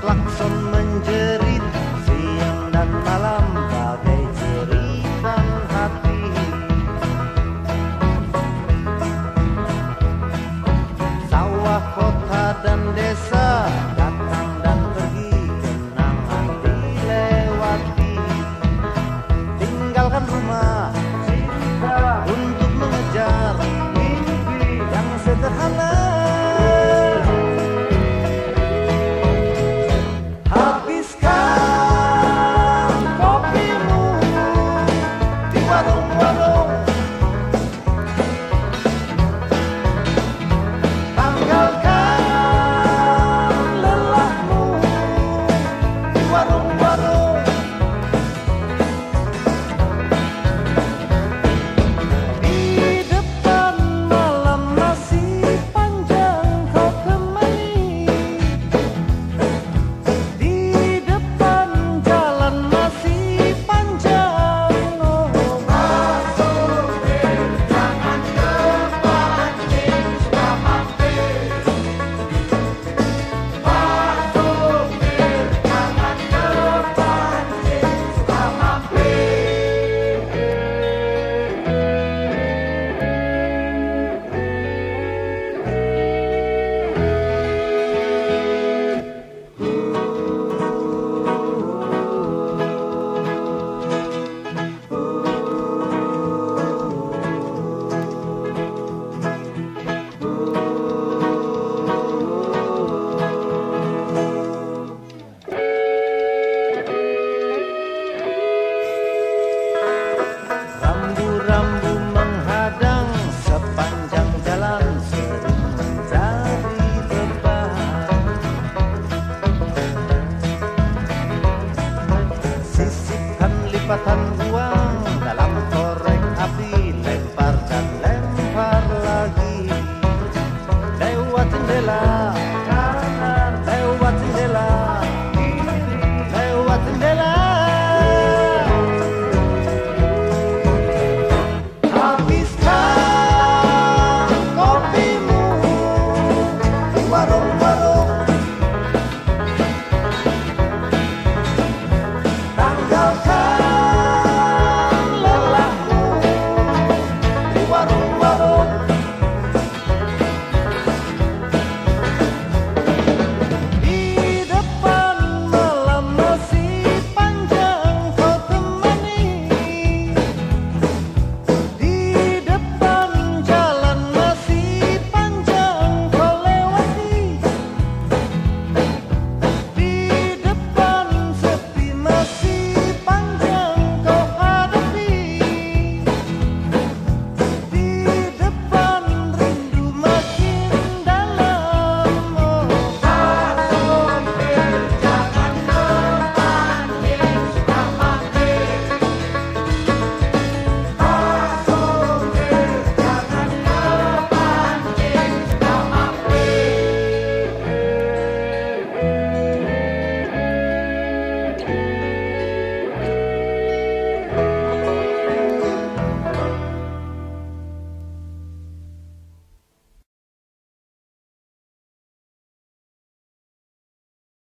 ផ្លាស់សុំមិនជឿ lipatan uang dalam korek api lempar dan lempar lagi. Lewat jendela